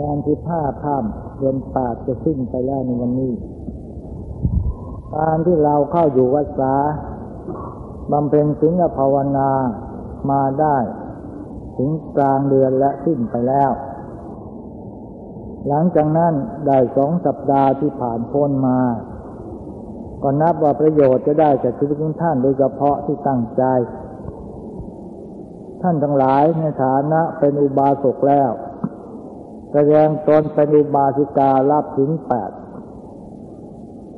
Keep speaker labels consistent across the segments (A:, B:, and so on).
A: งานที่ผ้าข้ามเดือนปากจะสิ้นไปแล้วในวันนี้ การที่เราเข้าอยู่วัดสาบำเพ็ญถึงภาวนามาได้ ถึงกลางเดือนและสิ้นไปแล้ว หลังจากนั้นได้สองสัปดาห์ที่ผ่านพ้นมาก็นับว่าประโยชน์จะได้จากชีวิตของท่านโดยเฉพาะที่ตั้งใจ ท่านทั้งหลายในฐานะเป็นอุบาสกแล้ว แสดงตนเป็นอุบาสิการับถึงแปด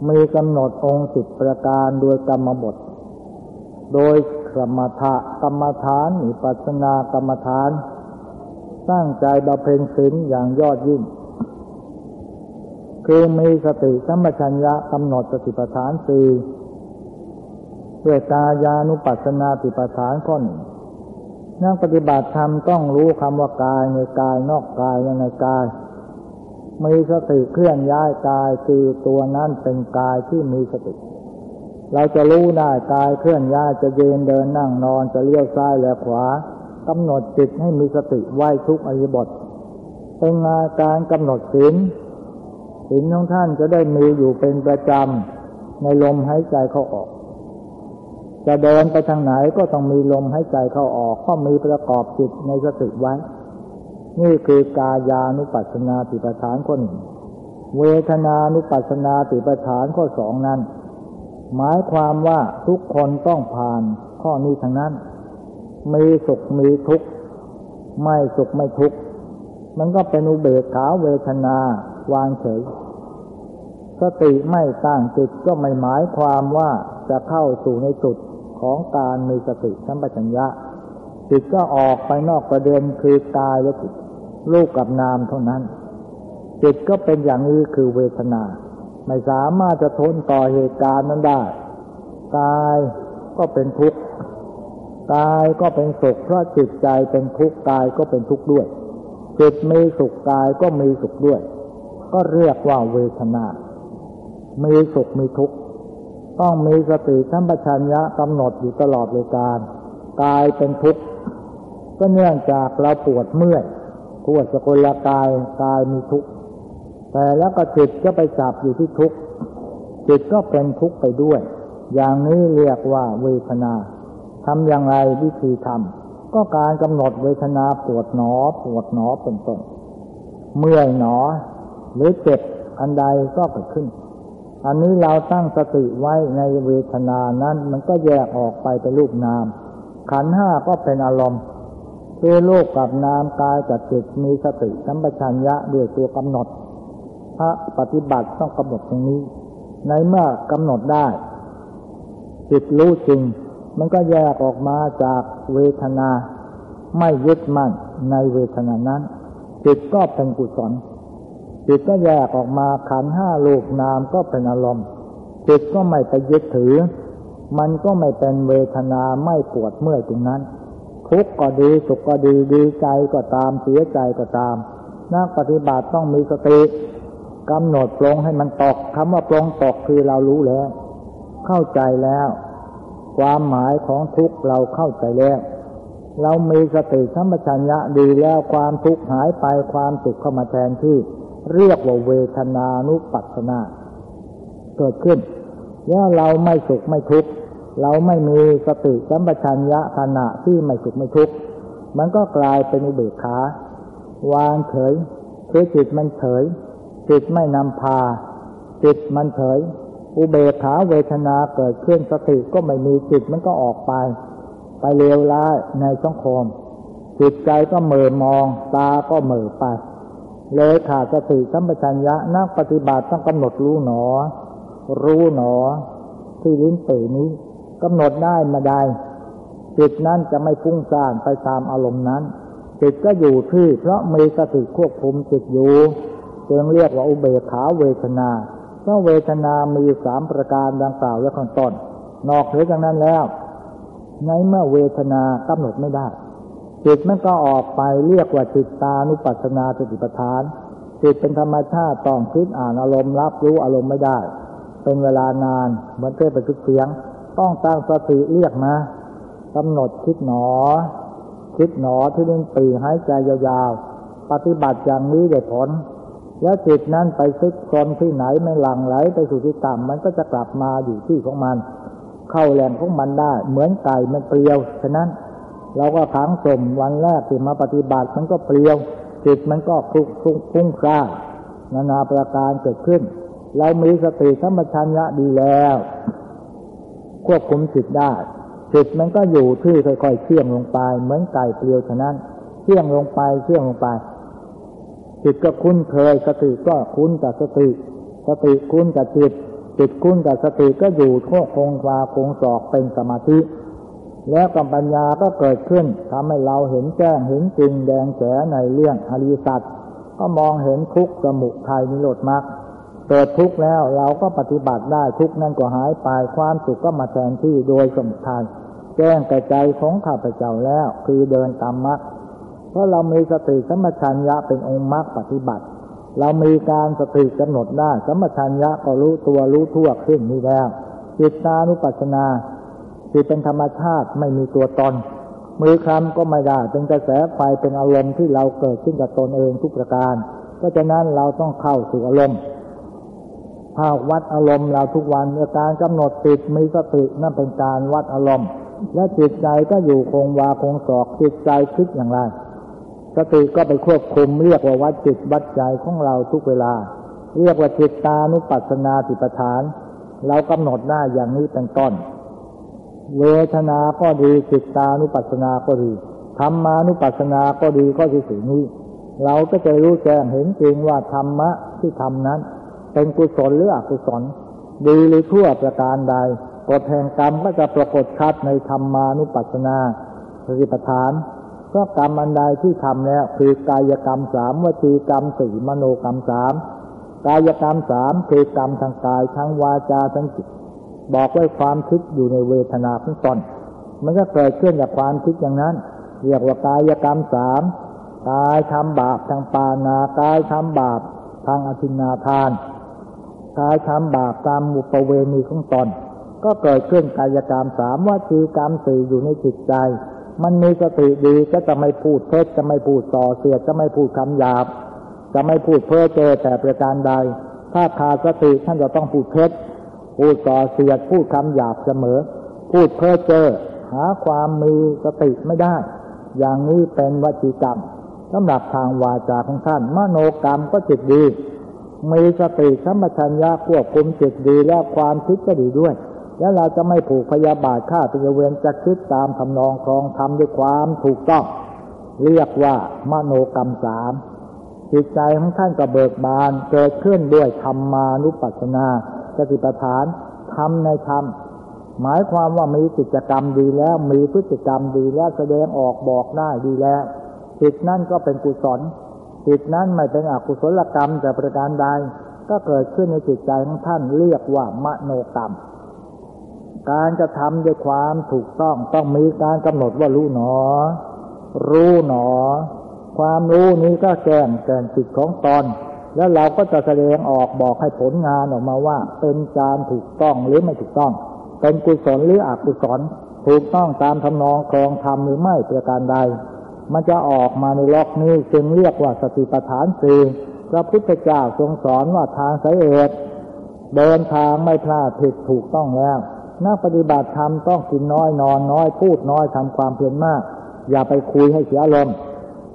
A: มีกำหนดองค์สิบประการโดยกรรมบท โดยกรรมฐากรรมฐานอิปัสนากรรมฐาน ตั้งใจบำเพ็ญศีลอย่างยอดยิ่ง คือมีสติสัมปชัญญะกำหนดสติปัฏฐานสี่ด้วยกายานุปัสสนาติปัฏฐานข้อหนึ่ง นักปฏิบัติธรรมต้องรู้คำว่ากายในกายนอกกายในกาย มีสติเคลื่อนย้ายกายคือตัวนั้นเป็นกายที่มีสติ เราจะรู้ได้กายเคลื่อนย้ายจะยืนเดินนั่งนอนจะเลี้ยวซ้ายและขวากำหนดจิตให้มีสติไหวทุกอริบท เป็นงานการกำหนดศีลศีลของท่านจะได้มีอยู่เป็นประจำในลมหายใจเข้าออก จะเดินไปทางไหนก็ต้องมีลมหายใจเข้าออกก็มีประกอบจิตในสติไว้ นี่คือกายานุปัสสนาติปฐานข้อหนึ่งเวทนานุปัสสนาติปฐานข้อสองนั้น หมายความว่าทุกคนต้องผ่านข้อนี้ทางนั้น มีสุขมีทุกข์ไม่สุขไม่ทุกข์มันก็เป็นอุเบกขาเวทนาวางเฉยสติไม่ตั้งจิตก็ไม่หมายความว่าจะเข้าสู่ในจุด ของการมีสติสัมปชัญญะจิตก็ออกไปนอกประเด็นคือกายและจิตรูปกับนามเท่านั้น จิตก็เป็นอย่างนี้คือเวทนา ไม่สามารถจะทนต่อเหตุการณ์นั้นได้กายก็เป็นทุกข์กายก็เป็นสุขเพราะจิตใจเป็นทุกข์กายก็เป็นทุกข์ด้วยจิตมีสุขกายก็มีสุขด้วย ก็เรียกว่าเวทนา มีสุขมีทุกข์ ต้องมีสติสัมปชัญญะกำหนดอยู่ตลอดเลยการกายเป็นทุกข์ก็เนื่องจากเราปวดเมื่อยปวดสกุลกายกายมีทุกข์แต่แล้วก็จิตก็ไปจับอยู่ที่ทุกข์จิตก็เป็นทุกข์ไปด้วย อย่างนี้เรียกว่าเวทนาทำอย่างไรวิธีทำก็การกำหนดเวทนาปวดหนอปวดหนอเป็นต้นเมื่อยหนอ หรือเจ็บอันใดก็เกิดขึ้น อันนี้เราตั้งสติไว้ในเวทนานั้น มันก็แยกออกไปเป็นรูปนาม ขันห้าก็เป็นอารมณ์คือโลกกับนามกายกับจิตมีสติสัมปชัญญะด้วยตัวกำหนด พระปฏิบัติต้องกำหนดตรงนี้ ในเมื่อกำหนดได้ จิตรู้จริง มันก็แยกออกมาจากเวทนา ไม่ยึดมั่นในเวทนานั้น จิตก็เป็นกุศล จิตก็แยกออกมาขันห้าลูกนามก็เป็นอารมณ์ จิตก็ไม่ไปยึดถือ มันก็ไม่เป็นเวทนาไม่ปวดเมื่อยตรงนั้น ทุกข์ก็ดีสุขก็ดีดีใจก็ตามเสียใจก็ตาม นักปฏิบัติต้องมีสติกำหนดปรงให้มันตกคำว่าปรงตกคือเรารู้แล้ว เข้าใจแล้ว ความหมายของทุกข์เราเข้าใจแล้ว เรามีสติสัมปชัญญะดีแล้วความทุกข์หายไปความสุขเข้ามาแทนที่ เรียกว่าเวทนานุปัสสนา เกิดขึ้นแล้วเราไม่สุขไม่ทุกข์เราไม่มีสติสัมปชัญญะขณะที่ไม่สุขไม่ทุกข์มันก็กลายเป็นอุเบกขาวางเฉยคือจิตมันเฉย จิตไม่นำพา จิตมันเฉย อุเบกขาเวทนาเกิดขึ้นสติก็ไม่มีจิตมันก็ออกไป ไปเลวร้ายในสังคมจิตใจก็เหม่อมอง ตาก็เหม่อไป เลยขาดสติสัมปชัญญะนักปฏิบัติต้องกำหนดรู้หนอ รู้หนอ ที่ลิ้นปีนี้กำหนดได้มาได้จิตนั้นจะไม่ฟุ้งซ่านไปตามอารมณ์นั้น จิตก็อยู่ที่เพราะมีสติควบคุมจิตอยู่จึงเรียกว่าอุเบกขาเวทนาเพราะเวทนามีสามประการดังกล่าวแล้วข้างต้น นอกเหนือจากนั้นแล้ว ในเมื่อเวทนากำหนดไม่ได้ จิตมันก็ออกไปเรียกว่าจิตตานุปัสสนาสติปัฏฐานจิตเป็นธรรมชาติต้องคิดอ่านอารมณ์รับรู้อารมณ์ไม่ได้ เป็นเวลานานเหมือนเทพไปทุกเสียง ต้องตั้งสติเรียกนะกำหนดคิดหนอ คิดหนอที่ลิ้นปีหายใจยาวๆ ปฏิบัติอย่างนี้ได้ผล แล้วจิตนั้นไปซึกซนที่ไหนไม่หลังไหลไปสู่ที่ต่ำมันก็จะกลับมาอยู่ที่ของมัน เข้าแหล่งของมันได้ เหมือนไก่มันเปลียวฉะนั้น เราก็ขังสมวันแรกที่มาปฏิบัติมันก็เปลี่ยวจิตมันก็คลุกคลุ้งคุ้งคร่านานาประการเกิดขึ้น เรามีสติสัมปชัญญะดีแล้ว ควบคุมจิตได้จิตมันก็อยู่ที่ค่อยๆเชื่องลงไป เหมือนไก่เปลี่ยวฉะนั้นเชื่องลงไปเชื่องลงไปจิตก็คุ้นเคยสติก็คุ้นกับสติ สติคุ้นกับจิตจิตคุ้นกับสติก็อยู่โคคงวาคงศอกเป็นสมาธิ แล้วกัปัญญาก็เกิดขึ้นทำให้เราเห็นแจ้งเห็นจริงแดงแฉในเรื่องอริสัตก็มองเห็นทุกข์สมุทัยนิโรธมรรคเกิดทุกข์แล้วเราก็ปฏิบัติได้ทุกข์นั้นก็หายไปความสุขก็มาแทนที่โดยสมุทัยแจ้งแต่ใจของข้าพเจ้าแล้ว คือเดินตามมรรคเพราะเรามีสติสัมปชัญญะเป็นองค์มรรคปฏิบัติ เรามีการสติกำหนดได้สัมปชัญญะก็รู้ตัวรู้ทั่วขึ้นนี้แล้วจิตตานุปัสสนา จิตเป็นธรรมชาติไม่มีตัวตน มือคลำก็ไม่ได้เป็นกระแสไฟเป็นอารมณ์ที่เราเกิดขึ้นกับตนเองทุกประการ เพราะฉะนั้นเราต้องเข้าสู่อารมณ์ภาควัดอารมณ์เราทุกวันในการกำหนดจิตมีสตินั่นเป็นการวัดอารมณ์ และจิตใจก็อยู่คงวาคงศอกจิตใจคิดอย่างไร สติก็ไปควบคุมเรียกว่าวัดจิตวัดใจของเราทุกเวลา เรียกว่าจิตตานุปัสสนาติปฐาน เรากำหนดได้อย่างนี้เป็นต้น เวทนา ก็ดีจิตตานุปัสสนา ก็ดีธรรมานุปัสสนา ก็ดีก็คือสิ่งนี้ เราก็จะรู้แจ้งเห็นจริงว่าธรรมะที่ทำนั้น เป็นกุศลหรืออกุศล ดีหรือชั่วประการใดกฎแห่งกรรมก็จะปรากฏชัดในธรรมานุปัสสนาสติปัฏฐานเพราะกรรมอันใดที่ทำแล้วคือกายกรรมสามวจีกรรมสี่มโนกรรมสามกายกรรมสามคือกรรมทางกายทั้งวาจาทั้งจิต บอกไว้ความคิดอยู่ในเวทนาขั้นตอนมันก็เกิดขึ้นจากความคิดอย่างนั้น เรียกว่ากายกรรมสามกายทำบาปทางปานากายทำบาปทางอธินาทานกายทำบาปตามมุปเวณีของตนก็เกิดขึ้นกายกรรมสามว่าจีกรรมสี่อยู่ในจิตใจ มันมีสติดีก็จะไม่พูดเท็จจะไม่พูดส่อเสียดจะไม่พูดคำหยาบ จะไม่พูดเพ้อเจอแต่ประการใด ถ้าขาดสติท่านจะต้องพูดเท็จ พูดส่อเสียดพูดคำหยาบเสมอ พูดเพ้อเจอหาความมีสติไม่ได้ อย่างนี้เป็นวจีกรรมสำหรับทางวาจาของท่าน มโนกรรมก็จิตดี มีสติสัมปชัญญะควบคุมจิตดีและความคิดก็ดีด้วย แล้วเราจะไม่ผูกพยาบาทฆ่าตัวเวรจะคิดตามทำนองครองทำด้วยความถูกต้อง เรียกว่ามโนกรรมสามจิตใจของท่านก็เบิกบานเกิดขึ้นด้วยธรรมานุปัสสนา สติปัฏฐานทำในธรรมหมายความว่ามีกิจกรรมดีแล้ว มีพฤติกรรมดีแล้วแสดงออกบอกได้ดีแล้วจิตนั่นก็เป็นกุศลจิตนั้นไม่เป็นอกุศลกรรมแต่ประการใดก็เกิดขึ้นในจิตใจของท่านเรียกว่ามโนกรรม การจะทำด้วยความถูกต้องต้องมีการกำหนดว่ารู้หนอ รู้หนอ ความรู้นี้ก็แก้งแก่นจิตของตน แล้วเราก็จะแสดงออกบอกให้ผลงานออกมาว่า เป็นการถูกต้องหรือไม่ถูกต้อง เป็นกุศลหรืออกุศลถูกต้องตามทำนองครองธรรมหรือไม่ประการใด มันจะออกมาในล็อกนี้จึงเรียกว่าสติปัฏฐานสี่พระพุทธเจ้าทรงสอนว่าทางสายเอกเดินทางไม่พลาดผิดถูกต้องแล้วนักปฏิบัติธรรมต้องกินน้อยนอนน้อยพูดน้อยทำความเพียรมาก อย่าไปคุยให้เสียลมณ์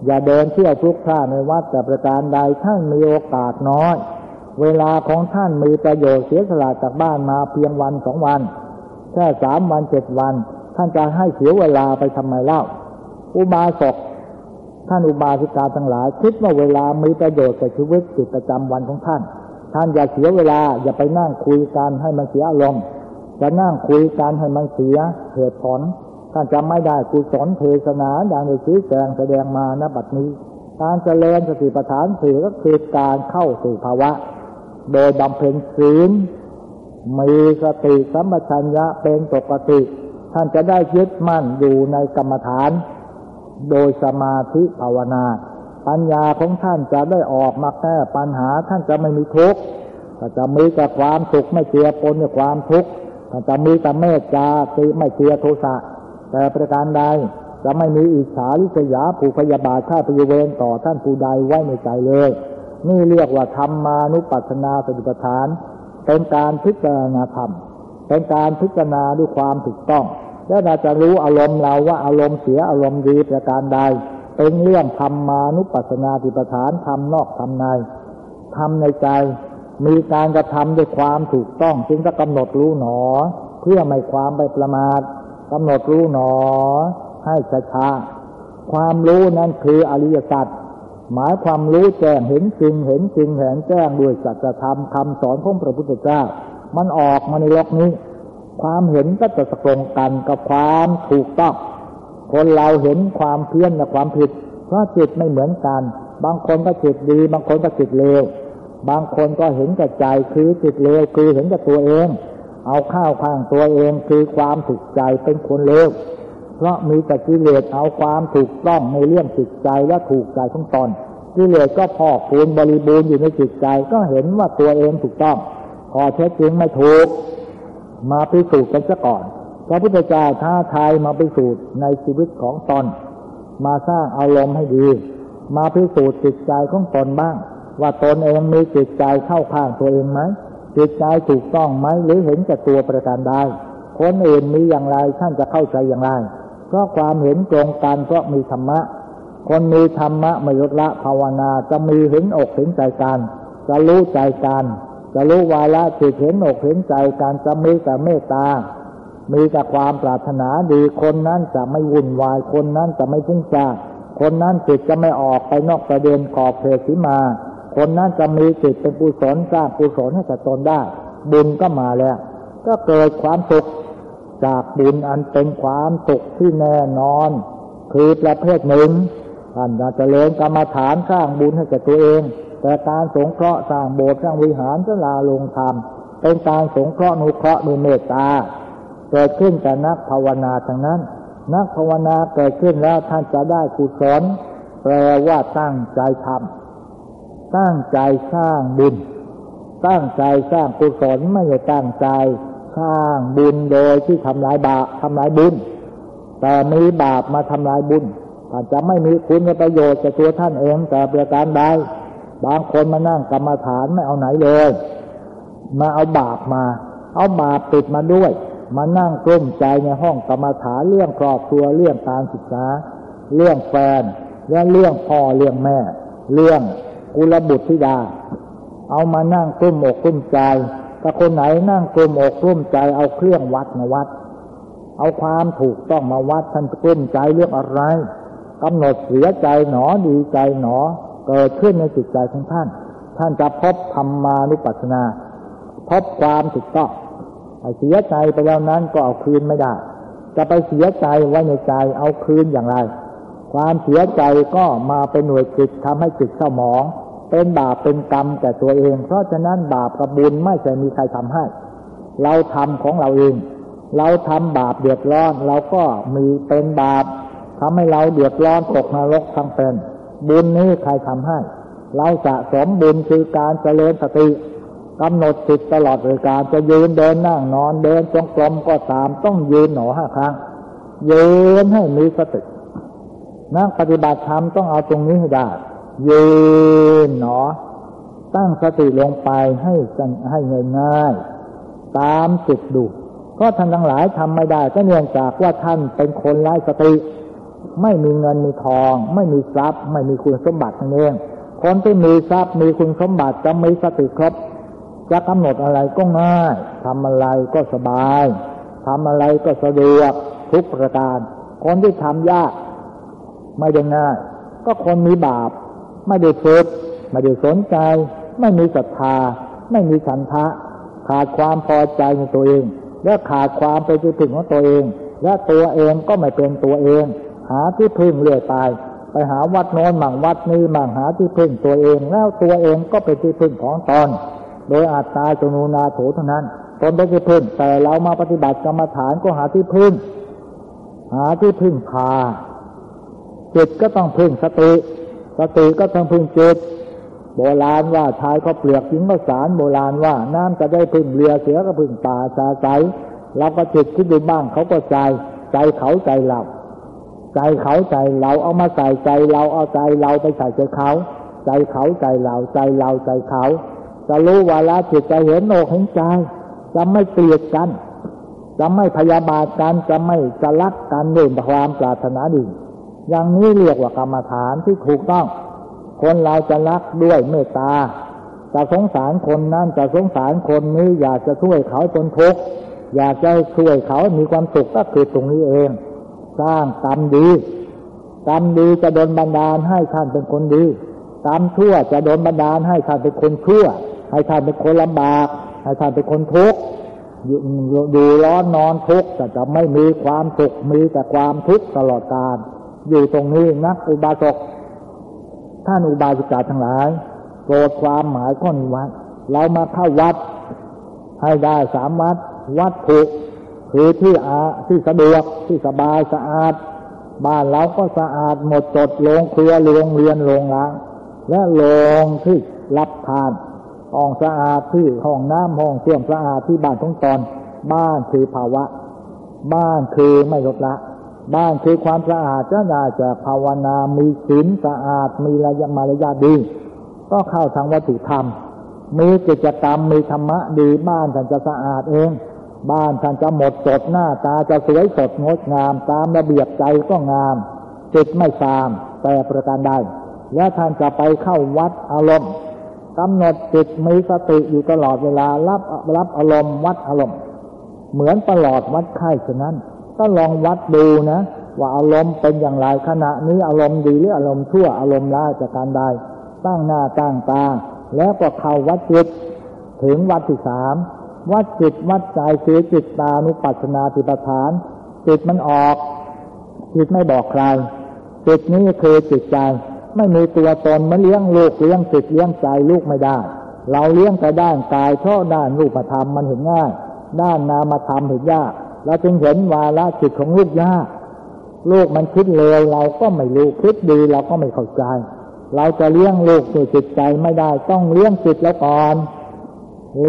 A: อย่าเดินเที่ยวทุกท่าในวัดแต่ประการใดท่านมีโอกาสน้อย เวลาของท่านมีประโยชน์เสียสละจากบ้านมาเพียงวันสองวัน แค่สามวันเจ็ดวัน ท่านจะให้เสียเวลาไปทำไมเล่า อุบาสกท่านอุบาสิกาทั้งหลาย คิดว่าเวลามีประโยชน์กับชีวิตจิตประจำวันของท่าน ท่านอย่าเสียเวลาอย่าไปนั่งคุยกันให้มันเสียอารมณ์จะนั่งคุยกันให้มันเสียเหตุผล ท่านจำไม่ได้กุศลเทศนาอย่างในชี้แจงแสดงมาณบัดนี้ การเจริญสติปัฏฐานสี่ก็คือการเข้าสู่ภาวะ โดยบำเพ็ญศีลมีสติสัมปชัญญะเป็นปกติ ท่านจะได้ยึดมั่นอยู่ในกรรมฐาน โดยสมาธิภาวนา ปัญญาของท่านจะได้ออกมาแก้ปัญหาท่านจะไม่มีทุกข์ก็จะมีแต่ความสุขไม่เสียปนในความทุกข์ท่านจะมีแต่เมตตาติไม่เสียโทสะ แต่ประการใดจะไม่มีอิจฉาริษยาผูกพยาบาทข้าพยเวรต่อท่านผู้ใดไว้ในใจเลย นี่เรียกว่าธรรมานุปัสสนาสติปัฏฐาน เป็นการพิจารณาธรรม เป็นการพิจารณาด้วยความถูกต้อง และเราจะรู้อารมณ์เราว่าอารมณ์เสียอารมณ์ดีประการใด เป็นเรื่องธรรมานุปัสสนาสติปัฏฐานทำนอกทำในทำในใจ มีการกระทำด้วยความถูกต้องจึงจะกำหนดรู้หนอ เพื่อไม่ความไปประมาทำหนดรู้หนอ ให้ช้าๆความรู้นั้นคืออริยสัจหมายความรู้แจ้งเห็นจริง เห็นจริงเห็นแจ้งด้วยสัจธรรมคำสอนของพระพุทธเจ้า มันออกมาในโลกนี้ ความเห็นก็จะสตรงกันกับความถูกต้องคนเราเห็นความเพี้ยนและความผิด เพราะจิตไม่เหมือนกัน บางคนก็จิตดี บางคนก็จิตเลวบางคนก็เห็นกับใจคือจิตเลวคือเห็นกับตัวเอง เอาข้าวข้างตัวเองคือความถูกใจเป็นคนเลวเพราะมีแต่กิเลสเอาความถูกต้องในเรื่องจิตใจและถูกใจของตนกิเลสก็พอกพูนบริบูรณ์อยู่ในจิตใจก็เห็นว่าตัวเองถูกต้อง พอเท็จจริงไม่ถูก มาพิสูจน์กันซะก่อนพระพุทธเจ้าท้าทายมาพิสูจน์ในชีวิตของตนมาสร้างอารมณ์ให้ดี มาพิสูจน์จิตใจของตนบ้าง ว่าตนเองมีจิตใจเข้าข้างตัวเองไหม จิตใจถูกต้องไหมหรือเห็นแก่ตัวประการใดคนอื่นมีอย่างไรท่านจะเข้าใจอย่างไร เพราะความเห็นตรงกันเพราะมีธรรมะ คนมีธรรมะมยุละภาวนาจะมีเห็นอกเห็นใจกันจะรู้ใจกันจะรู้วาระจิตเห็นอกเห็นใจกันจะมีแต่เมตตา มีแต่ความปรารถนาดีคนนั้นจะไม่วุ่นวายคนนั้นจะไม่ฟุ้งซ่านคนนั้นจิตจะไม่ออกไปนอกประเด็นขอบเขตสีมา คนนั้นจะมีจิตเป็นกุศลสร้างกุศลให้กับตนได้ บุญก็มาแล้ว ก็เกิดความสุขจากบุญอันเป็นความสุขที่แน่นอน คือประเภทหนึ่งท่านจะเจริญกรรมฐานสร้างบุญให้แก่ตัวเอง แต่การสงเคราะห์สร้างโบสถ์สร้างวิหารสลาลงธรรมเป็นการสงเคราะห์นุเคราะห์ด้วยเมตตาเกิดขึ้นแต่นักภาวนาทั้งนั้น นักภาวนาเกิดขึ้นแล้วท่านจะได้กุศลแปลว่าตั้งใจทำ ตั้งใจสร้างบุญ ตั้งใจสร้างกุศลไม่ใช่ตั้งใจสร้างบุญโดยที่ทำลายบาปทำลายบุญ แต่มีบาปมาทำลายบุญอาจจะไม่มีคุณประโยชน์กับตัวท่านเอง แต่ประการใดบางคนมานั่งกรรมฐานไม่เอาไหนเลย มาเอาบาปมา เอาบาปติดมาด้วย มานั่งกลุ้มใจในห้องกรรมฐานเรื่องครอบครัวเรื่องการศึกษา เรื่องแฟนและเรื่องพ่อเรื่องแม่ เรื่อง กุลบุตรธิดา เอามานั่งกลุ้มอกกลุ้มใจถ้าคนไหนนั่งกลุ้มอกกลุ้มใจเอาเครื่องวัดมาวัด เอาความถูกต้องมาวัดท่านกลุ้มใจเรื่องอะไรกำหนดเสียใจหนอดีใจหนอ เกิดขึ้นในจิตใจของท่าน ท่านจะพบธรรมานุปัสสนา พบความถูกต้องเสียใจไปแล้วนั้นก็เอาคืนไม่ได้ จะไปเสียใจไว้ในใจเอาคืนอย่างไร ความเสียใจก็มาเป็นหน่วยจิตทำให้จิตเศร้าหมอง เป็นบาปเป็นกรรมแก่ตัวเอง เพราะฉะนั้นบาปกับบุญไม่ใช่มีใครทำให้ เราทำของเราเอง เราทำบาปเดือดร้อนเราก็มีเป็นบาปทำให้เราเดือดร้อนตกนรกทั้งเป็น บุญนี้ใครทำให้ เราสะสมบุญคือการเจริญสติกำหนดจิตตลอดเวลาจะยืนเดินนั่งนอนเดินจงกรมก็ตามต้องยืนหนอห้าครั้งยืนให้มีสตินักปฏิบัติธรรมต้องเอาตรงนี้ให้ได้ ยืนหนอ ตั้งสติลงไปให้ให้ง่ายๆตามจิตดูก็ท่านทั้งหลายทำไม่ได้ ก็เนื่องจากว่าท่านเป็นคนไร้สติ ไม่มีเงินมีทอง ไม่มีทรัพย์ ไม่มีคุณสมบัติทั้งเองคนที่มีทรัพย์มีคุณสมบัติจะมีสติครบจะกำหนดอะไรก็ง่ายทำอะไรก็สบายทำอะไรก็สะดวกทุกประการ คนที่ทำยาก ไม่ได้ง่าย ก็คนมีบาป ไม่ได้ฝึกไม่ได้สนใจ ไม่มีศรัทธา ไม่มีฉันทะ ขาดความพอใจในตัวเอง และขาดความเป็นที่พึ่งของตัวเอง และตัวเองก็ไม่เป็นตัวเอง หาที่พึ่งเรื่อยไปไปหาวัดโน้นมั่งวัดนี้มั่งหาที่พึ่งตัวเอง แล้วตัวเองก็เป็นที่พึ่งของตนโดยอาตตาจนูนาโถเท่านั้นตนได้ที่พึ่งแต่เรามาปฏิบัติกรรมฐานก็หาที่พึ่ง หาที่พึ่งพาจิตก็ต้องพึ่งสติ สติก็ต้องพึ่งจิตโบราณว่าชายเขาเปลือกหญิงก็สารโบราณว่า น้ำจะได้พึ่งเรือเสือก็พึ่งป่าชาใสเราก็จิตคิดดูบ้างเขาก็ใจใจเขาใจเราใจเขาใจเราเอามาใส่ใจเราเอาใจเราไปใส่ใจเขา ใจเขาใจเราใจเราใจเขาจะรู้วาระจิตจะเห็นโอกเห็นใจจะไม่เกลียดกันจะไม่พยาบาทกันจะไม่จะรักกันด้วยความปรารถนาดี อย่างนี้เรียกว่ากรรมฐานที่ถูกต้อง คนเราจะรักด้วยเมตตาจะสงสารคนนั้นจะสงสารคนนี้อยากจะช่วยเขาจนทุกข์อยากจะช่วยเขามีความสุขก็คือตรงนี้เอง สร้างกรรมดีกรรมดีจะโดนบันดาลให้ท่านเป็นคนดีกรรมชั่วจะโดนบันดาลให้ท่านเป็นคนชั่ว ให้ท่านเป็นคนลำบากให้ท่านเป็นคนทุกข์อยู่ร้อนนอนทุกข์แต่จะไม่มีความสุขมีแต่ความทุกข์ตลอดกาล อยู่ตรงนี้นักอุบาสกท่านอุบาสิกาทั้งหลายโปรดความหมายข้อนี้ไว้เรามาเข้าวัด ให้ได้สามวัด วัดถูกคือที่อาที่สะดวกที่สบายสะอาด บ้านเราก็สะอาดหมดจดโรงครัวโรงเรียนโรงล้าง และโรงที่รับทานห้องสะอาดที่ห้องน้ำห้องเครื่องสะอาดที่บ้านทุกตอน บ้านคือภาวะ บ้านคือไม่ลดละ บ้านคือความสะอาดจะได้จะภาวนา มีศีลสะอาด มีระยะมารยาดี ก็เข้าทางวัตถุธรรม มีกิจกรรม มีธรรมะดี บ้านท่านจะสะอาดเอง บ้านท่านจะหมดจดหน้าตาจะสวยสดงดงาม ตามระเบียบใจก็งาม จิตไม่ตาม แต่ประการใด และท่านจะไปเข้าวัดอารมณ์กำหนดจิตมีสติอยู่ตลอดเวลา รับรับอารมณ์วัดอารมณ์ เหมือนตลอดวัดไข้ฉะนั้น ก็ลองวัดดูนะ ว่าอารมณ์เป็นอย่างไรขณะนี้อารมณ์ดีหรืออารมณ์ชั่วอารมณ์ร้ายจากการใดตั้งหน้าตั้งตา แล้วก็เข้าวัดจิต ถึงวัดที่สามวัดจิตวัดใจคือจิตตานุปัสนาติปฐาน จิตมันออก จิตไม่บอกใคร จิตนี้คือจิตใจ ไม่มีตัวตนมันเลี้ยงลูกเลี้ยงจิตเลี้ยงใจลูกไม่ได้ เราเลี้ยงแต่ด้านกายเพราะด้านรูปธรรมมันเห็นง่าย ด้านนามธรรมเห็นยาก เราจึงเห็นวาระจิตของลูกยากลูกมันคิดเลวเราก็ไม่รู้คิดดีเราก็ไม่เข้าใจ เราจะเลี้ยงลูกด้วยจิตใจไม่ได้ ต้องเลี้ยงจิตแล้วก่อน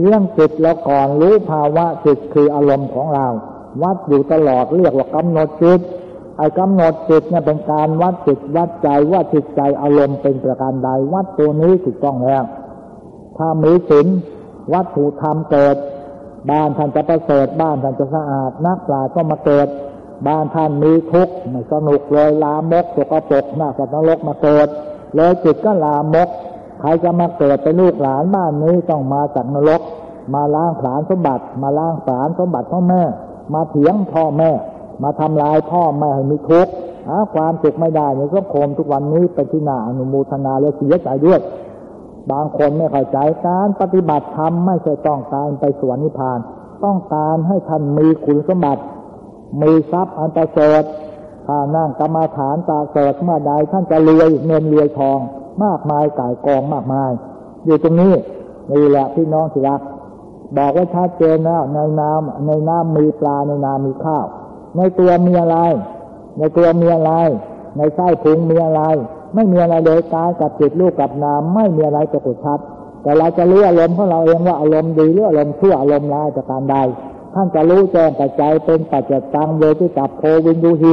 A: เลี้ยงจิตแล้วก่อนรู้ภาวะจิตคืออารมณ์ของเรา วัดอยู่ตลอดเรียกว่ากำหนดจิตไอ้กำหนดจิตเนี่ยเป็นการวัดจิตวัดใจว่าจิตใจอารมณ์เป็นประการใดวัดตัวนี้ถูกต้องแล้วถ้ามีศีลวัตถุธรรมเกิด บ้านท่านจะประเสริฐบ้านท่านจะสะอาดนักปราชญ์ก็มาเกิด บ้านท่านมีทุกข์ไม่สนุกเลยลามกสกปรกหน้าสัตว์นรกมาเกิดเลยจิตก็ลามกใครจะมาเกิดเป็นลูกหลานบ้านนี้ต้องมาจากนรก มาล้างผลาญสมบัติ มาล้างผลาญสมบัติพ่อแม่ มาเถียงพ่อแม่ มาทำลายพ่อแม่ให้มีทุกข์หาความสุขไม่ได้ในสังคมทุกวันนี้เป็นที่น่าอนุโมทนาและเสียใจด้วย บางคนไม่เข้าใจการปฏิบัติธรรมไม่ใช่ต้องการไปสวรรค์นิพพาน ต้องการให้ท่านมีคุณสมบัติ มีทรัพย์อันประเสริฐถ้านั่งกรรมาฐานตาเสดเมื่อใดท่านจะรวยเงินรวยทอง มากมายก่ายกองมากมาย อยู่ตรงนี้นี่แหละพี่น้องที่รักบอกว่าชัดเจนแล้วในน้ำในน้ำมีปลาในน้ำมีข้าว ในตัวมีอะไร ในตัวมีอะไร ในไส้พุงมีอะไร ไม่มีอะไรเลยกายกับจิตลูกกับนามไม่มีอะไรจะกดชัด แต่เราจะรู้อารมณ์ของเราเองว่าอารมณ์ดีหรืออารมณ์ชั่วอารมณ์ร้ายจากการใด ท่านจะรู้แจ้งแต่ใจเป็นปัจจตังเวทิกับโพวินดูฮี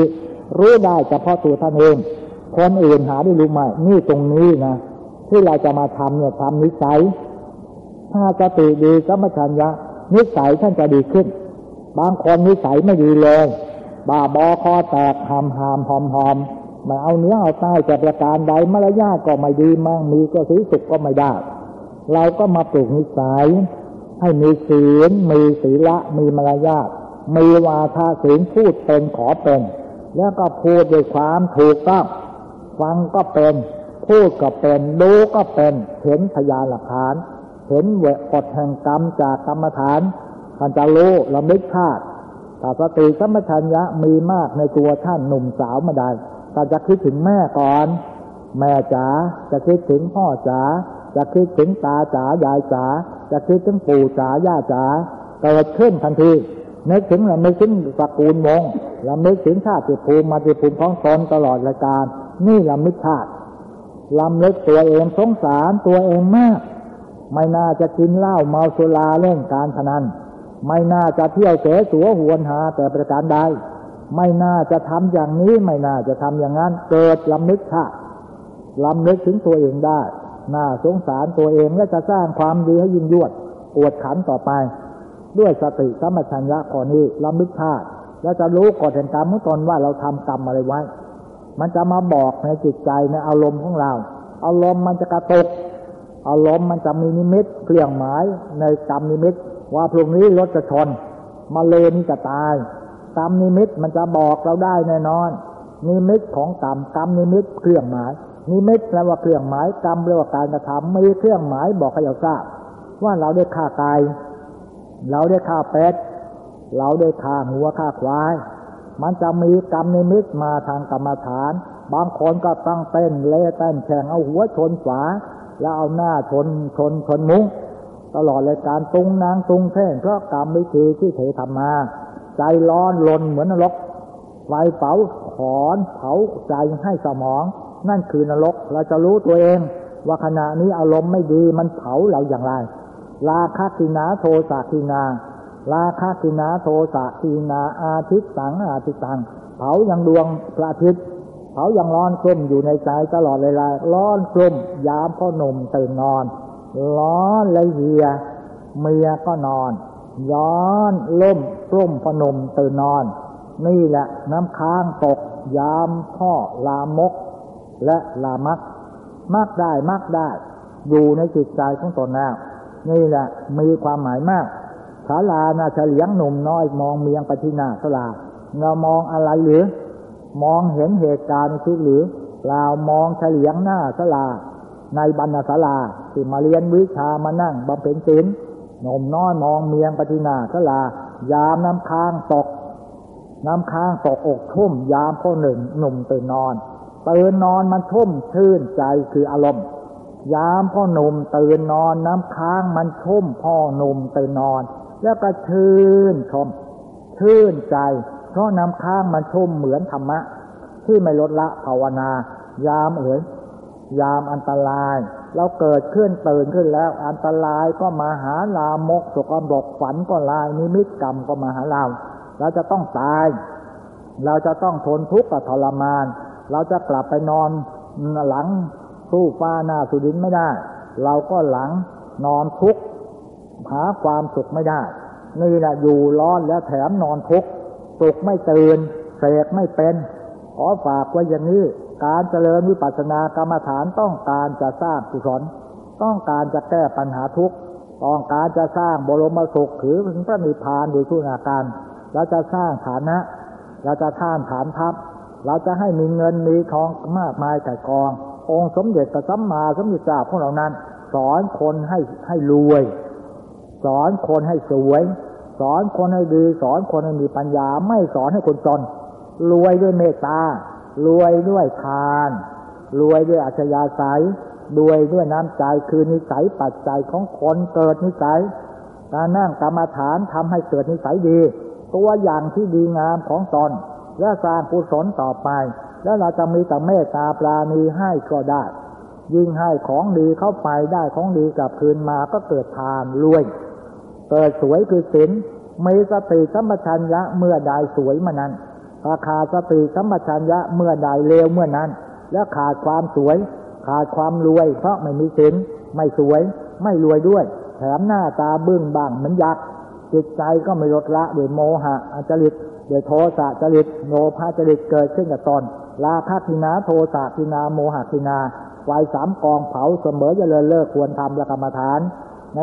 A: รู้ได้เฉพาะตัวท่านเองคนอื่นหาได้รู้ไหมนี่ตรงนี้นะที่เราจะมาทำเนี่ยทำนิสัย ถ้าสติดีสัมชัญญะนิสัยท่านจะดีขึ้น บางคนนิสัยไม่ดีเลยบาบอคอแตกหามหามหอมหอม มาเอาเนื้อเอาใต้จะประการใดมารยาก็ไม่ดีมั่งมีก็สีสุขก็ไม่ได้ เราก็มาปลูกนิสัย ให้มีศีลมีศีละมีมารยาทมีวาทาศีลพูดเป็นขอเป็น แล้วก็พูดด้วยความถูกต้องฟังก็เป็นพูดก็เป็นดูก็เป็นเห็นพยานหลักฐาน เห็นเวกฎแห่งกรรมจากกรรมฐานท่านจะรู้ละมิดชาติถ้าสติสัมปชัญญะมีมากในตัวท่านหนุ่มสาวมาได้ ท่านจะคิดถึงแม่ก่อน แม่จ๋าจะคิดถึงพ่อจ๋าจะคิดถึงตาจ๋ายายจ๋าจะคิดถึงปู่จ๋าย่าจ๋าเกิดขึ้นทันทีนึกถึงเราไม่ถึงสกุลวงเราไม่ถึงชาติภูมิมาติภูมิของตนตลอดรายการ นี่ลำมิชาติลำลึกตัวเองสงสารตัวเองมาก ไม่น่าจะกินเหล้าเมาสุราเล่นการพนันไม่น่าจะเที่ยวเสสัวหวนหาแต่ประการใด ไม่น่าจะทำอย่างนี้ไม่น่าจะทำอย่างนั้น เกิดลำนึกชาติลำนึกถึงตัวเองได้น่าสงสารตัวเองและจะสร้างความดีให้ยิ่งยวดปวดขันต่อไป ด้วยสติสัมปชัญญะข้อนี้ลำลึกชาติแล้วจะรู้กฎแห่งกรรมของตนว่าเราทำกรรมอะไรไว้ มันจะมาบอกในจิตใจในอารมณ์ของเรา อารมณ์มันจะกระตุก อารมณ์มันจะมีนิมิตเครื่องหมายในกรรมนิมิต ว่าพรุ่งนี้รถจะชน มาเลนจะตาย กรรมนิมิตมันจะบอกเราได้แน่นอน นิมิตของกรรมกรรมนิมิตเครื่องหมาย นิมิตแปลว่าเครื่องหมายกรรมแปลว่าการกระทำมีเครื่องหมายบอกให้เราทราบ ว่าเราได้ฆ่าไก่เราได้ฆ่าเป็ดเราได้ฆ่าหัวฆ่าควาย มันจะมีกรรมนิมิตมาทางกรรมฐาน บางคนก็ตั้งเต้นเล่เต้นแข่งเอาหัวชนฝา แล้วเอาหน้าชนชนชนมุ้งตลอดเลยการตุงนางตุงเท่นเพราะกรรมวิธีที่เธอทำมา ใจร้อนลนเหมือนนรก ไฟเผาขอนเผาใจให้สมอง นั่นคือนรก เราจะรู้ตัวเอง ว่าขณะนี้อารมณ์ไม่ดีมันเผาเราอย่างไรลาคกินาโทสากินา ราคากินาโทสะกินา อาทิตสังอาทิตตัง เผาอย่างดวงพระอาทิตย์เผาอย่างร้อนกลุ่มอยู่ในใจตลอดเวลา ร้อนกลุ่มยามพ่อหนุ่มตื่นนอน ร้อนละเหียเมียก็นอน ย้อนล่มกลุ่มพนมตื่นนอน นี่แหละน้ำค้างตก ยามพ่อลามก และลามักมักได้มักได้ อยู่ในจิตใจของตนแล้วนี่แหละมีความหมายมากศาลานาเฉลียงหนุ่มน้อยมองเมียงไปที่หน้าศาลาเรามองอะไรหรือ มองเห็นเหตุการณ์ชุดหรือเรามองเฉลียงหน้าศาลา ในบรรณศาลาที่มาเรียนวิชามานั่งบำเพ็ญศีล นมน้อยมองเมียงปที่หน้าศาลายามน้ำค้างตก น้ำค้างตกอกชุ่ม ยามพ่อหนึ่งหนุ่มตื่นนอนตื่นนอนมันชุ่มชื่นใจคืออารมณ์ ยามพ่อหนุ่มตื่นนอนน้ำค้างมันชุ่มพ่อหนุ่มตื่นนอน แล้วก็ชื่นชม ชื่นใจ เพราะน้ำค้างมันชุ่มเหมือนธรรมะ ที่ไม่ลดละภาวนายามเอ๋ย ยามอันตราย เราเกิดขึ้นตื่นขึ้นแล้ว อันตรายก็มาหาลามกสกบกฝันก็ลายนิมิตกรรมก็มาหาเรา เราจะต้องตาย เราจะต้องทนทุกข์กับทรมาน เราจะกลับไปนอนหลังสู้ฟ้าหน้าสุดินไม่ได้ เราก็หลังนอนทุกข์หาความสุขไม่ได้ นี่แหละอยู่ร้อนแล้วแถมนอนทุกข์สุขไม่ตื่นเสกไม่เป็นขอฝากไว้อย่างนี้ การเจริญวิปัสสนากรรมฐานต้องการจะสร้างกุศลต้องการจะแก้ปัญหาทุกข์ต้องการจะสร้างบรมสุขถือถึงพระนิพพานโดยทุนาการเราจะสร้างฐานะเราจะท่านฐานทัพ เราจะให้มีเงินมีทองมากมายแต่กอง องค์สมเด็จพระสัมมาสัมพุทธเจ้าของเรานั้น สอนคนให้ให้รวย สอนคนให้สวย สอนคนให้ดี สอนคนให้มีปัญญา ไม่สอนให้คนจน รวยด้วยเมตตา รวยด้วยทาน รวยด้วยอัจฉริยะใสรวยด้วยน้ำใจคือนิสัยปัจจัยของคนเกิดนิสัยการนั่งกรรมฐานทำให้เกิดนิสัยดี ตัวอย่างที่ดีงามของตนและสร้างกุศลต่อไป แล้วเราจะมีแต่เมตตาปราณีให้ก็ได้ ยิ่งให้ของดีเข้าไปได้ของดีกลับคืนมาก็เกิดทานรวย เกิดสวยคือศีลมีสติสัมปชัญญะเมื่อใดสวยมื่อนั้น ถ้าขาดสติสัมปชัญญะเมื่อใดเลวเมื่อนั้น และขาดความสวย ขาดความรวย เพราะไม่มีศีลไม่สวย ไม่รวยด้วย แถมหน้าตาเบึ้งบ้างเหมือนยักษ์จิตใจก็ไม่ลดละด้วยโมหะอจริตด้วยโทสะจริตโนภาจริตเกิดขึ้นกับตนลาคะทินาโทสะทินาโมหะทินาไฟสามกองเผาเสมอจะเลยเลิกควรทำละกรรมฐาน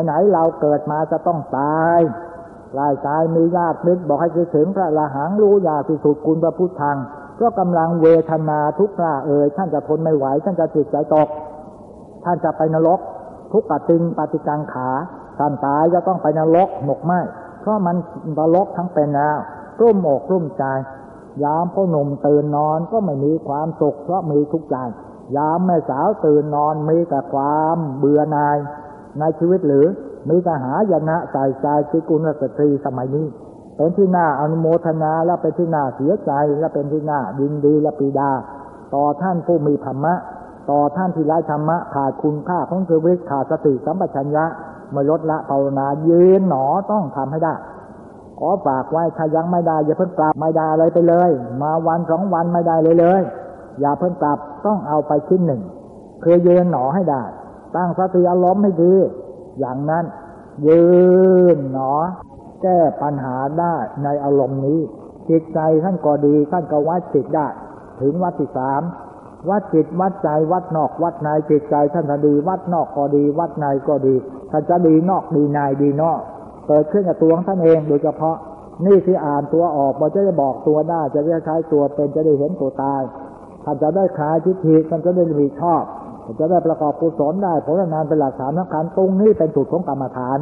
A: ไหนเราเกิดมาจะต้องตาย รายกายมีญาติมิตรบอกให้คิดถึงพระละหังรู้ยาที่สุดคุณพระพุทธังก็กำลังเวทนาทุกข์ละเอ่ยท่านจะทนไม่ไหวท่านจะจิตใจตก ท่านจะไปนรก ทุกปติงปฏิกังขาท่านตายจะต้องไปนรกหมกไหมเพราะมันนรกทั้งเป็นแล้วรุ่มอกรุ่มใจ ยามพ่อหนุ่มตื่นนอนก็ไม่มีความสุขเพราะมีทุกข์ใจยามแม่สาวตื่นนอนมีแต่ความเบื่อหน่ายในชีวิตหรือ มีทหายนะใส่ใจคือกุลสตรีสมัยนี้ เป็นที่น่าอนุโมทนาและเป็นที่น่าเสียใจและเป็นที่น่าดินดีและปีดา ต่อท่านผู้มีธรรมะ ต่อท่านที่ไร้ธรรมะขาดคุณค่าของชีวิตขาดสติสัมปชัญญะไม่ลดละภาวนายืนหนอต้องทำให้ได้ขอฝากไว้ถ้ายังไม่ได้อย่าเพิ่งกลับไม่ได้อะไรไปเลย มาวันสองวันไม่ได้เลยเลย อย่าเพิ่งกลับต้องเอาไปชิ้นหนึ่งคือยืนหนอให้ได้ ตั้งสติอารมณ์ให้ดี อย่างนั้น ยืนหนอ แก้ปัญหาได้ในอารมณ์นี้ จิตใจท่านก็ดีท่านก็วัดจิตได้ ถึงวัดที่สามวัดจิตวัดใจวัดนอกวัดในจิตใจท่านจะดี วัดนอกก็ดี วัดในก็ดีท่านจะดีนอกดีในดีนอกเกิดขึ้นกับตัวของท่านเองโดยเฉพาะ นี่ที่อ่านตัวออกมันจะได้บอกตัวได้จะได้ใช้ตัวเป็นจะได้เห็นตัวตายท่านจะได้คลายทิฏฐิท่านจะได้มีชอบ จะได้ประกอบกุศลได้ผลงานเป็นหลักฐานสำคัญตรงนี้เป็นจุดของกรรมฐาน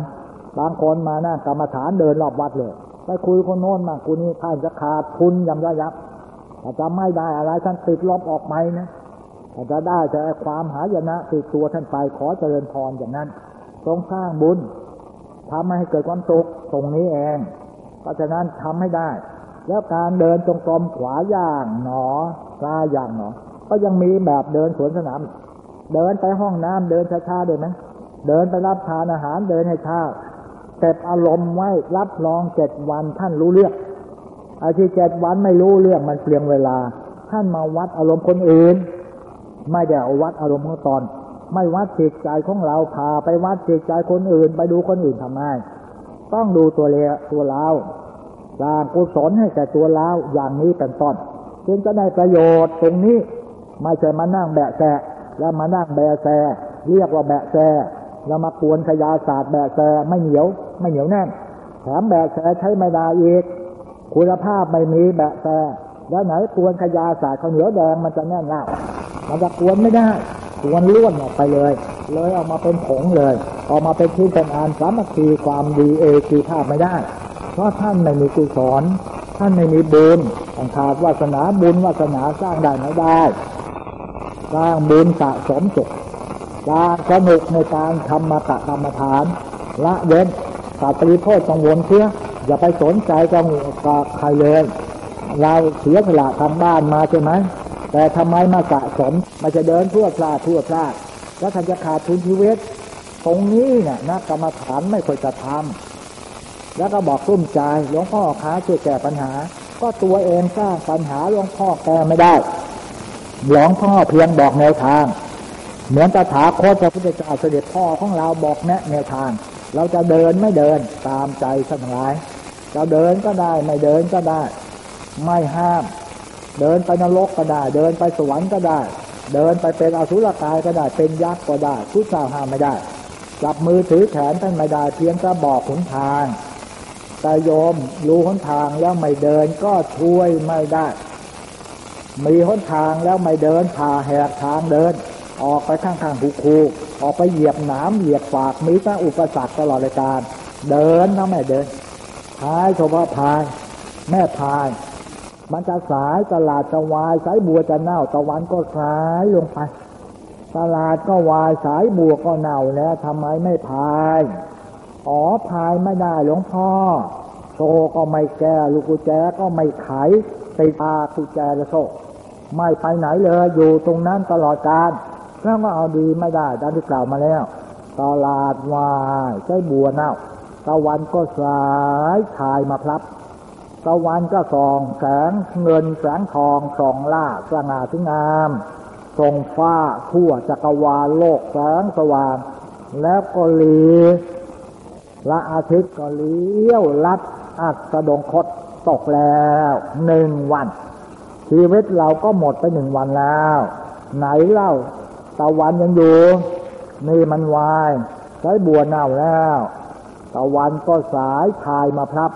A: บางคนมาหน้ากรรมฐานเดินรอบวัดเลยไปคุยคนโน้นมาคุนี้ท่านจะขาดทุนยำระยับถ้าจะไม่ได้อะไรท่านติดลบออกไปนะถ้าจะได้จะความหายนะติดตัวท่านไปขอเจริญพรอย่างนั้นทรงสร้างบุญทำให้เกิดความสุขตรงนี้เองเพราะฉะนั้นทำให้ได้ แล้วการเดินตรงกรมขวาอย่างหนอซ้ายอย่างหนอ ก็ยังมีแบบเดินสวนสนาม เดินไปห้องน้ำเดินช้าๆได้ไหมเดินไปรับทานอาหารเดินให้ช้าเก็บอารมณ์ไว้รับรองเจ็ดวันท่านรู้เรื่องไอ้ที่เจ็ดวันไม่รู้เรื่องมันเปลี่ยนเวลา ท่านมาวัดอารมณ์คนอื่น ไม่ได้เอาวัดอารมณ์ของตอน ไม่วัดจิตใจของเราพาไปวัดจิตใจคนอื่น ไปดูคนอื่นทำไมต้องดูตัวเลตัวเราสร้างกุศลให้แก่ตัวเราอย่างนี้เป็นต้นจึงจะได้ประโยชน์ตรงนี้ ไม่ใช่มานั่งแบะแสะ แล้วมานั่งแบะแสเรียกว่าแบะแสแล้วมากวนขยาศาสตร์แบะแสไม่เหนียว ไม่เหนียวแน่นแถมแบะแสใช้ไม่ได้อีกคุณภาพไม่มีแบะแสแล้วไหนกวนขยาศาสตร์เขาเหนียวแดงมันจะแน่นเล่ามันจะกวนไม่ได้กวนล้วนออกไปเลย เลยออกมาเป็นผงเลย ออกมาเป็นที่เป็นอันสามัคคีความดีเอกีภาพไม่ได้ เพราะท่านไม่มีกุศลท่านไม่มีบุญต้องขาดวาสนาบุญวาสนาสร้างได้ไม่ได้ สร้างบุญสะสมสุขสร้างสนุกในการทำมาตะกรรมฐาน ละเว้นสัตรีโทษกังวลเพื่ออย่าไปสนใจกับใครเลยเราเสียสละทาบ้านมาใช่ไหมแต่ทำไมมาสะสมมาจะเดินทั่วพลาดทั่วพลาดแล้วท่านจะขาดทุนชีวิตตรงนี้เนี่ยนักกรรมฐานไม่ควรจะทำแล้วก็บอกรุ่มใจหลวงพ่อค้าช่วยแก้ปัญหา ก็ตัวเองสร้างปัญหาหลวงพ่อแก้ไม่ได้ หลวงพ่อเพียงบอกแนวทาง เหมือนตถาคตพระพุทธเจ้าเสด็จพ่อของเราบอกแนะแนวทาง เราจะเดินไม่เดินตามใจทั้งหลายจะเดินก็ได้ไม่เดินก็ได้ ไม่ห้าม เดินไปนรกก็ได้ เดินไปสวรรค์ก็ได้ เดินไปเป็นอสุรกายก็ได้เป็นยักษ์ก็ได้ทุกสาวห้ามไม่ได้จับมือถือแขนท่านไม่ได้เพียงจะบอกหนทางแต่โยมรู้หนทางแล้วไม่เดินก็ช่วยไม่ได้ มีหนทางแล้วไม่เดินผ่าแหกทางเดิน ออกไปข้างๆภูคูออกไปเหยียบน้ำเหยียบฝากมีแต่อุปสรรคตลอดเลยการ เดินนะแม่เดินพายโชว์พาย แม่พาย มันจะสายตลาดจะวายสายบัวจะเน่าตะวันก็สายลงไป ตลาดก็วายสายบัวก็เน่าแล้วทำไมไม่พาย อ๋อพายไม่ได้หลวงพ่อ โซก็ไม่แก้ลูกกุญแจก็ไม่ไขติดตากุญแจและโซไม่ไปไหนเลย อยู่ตรงนั้นตลอดการแล้วก็เอาดีไม่ได้ดังที่กล่าวมาแล้วตลาดวายใช้บัวเน่าตะวันก็สายทายมาพลับตะวันก็ส่องแสงเงินแสงทองส่องล่าสง่าสงามส่งฟ้าทั่วจักรวาลโลกแสงสว่าง แล้วก็ลีละอาทิตย์ก็เลี้ยวลัด อัสดงคตตกแล้วหนึ่งวัน ชีวิตเราก็หมดไปหนึ่งวันแล้ว ไหนเล่าตะวันยังอยู่ นี่มันวายใช้บัวเน่าแล้วตะวันก็สายทายมาพลับ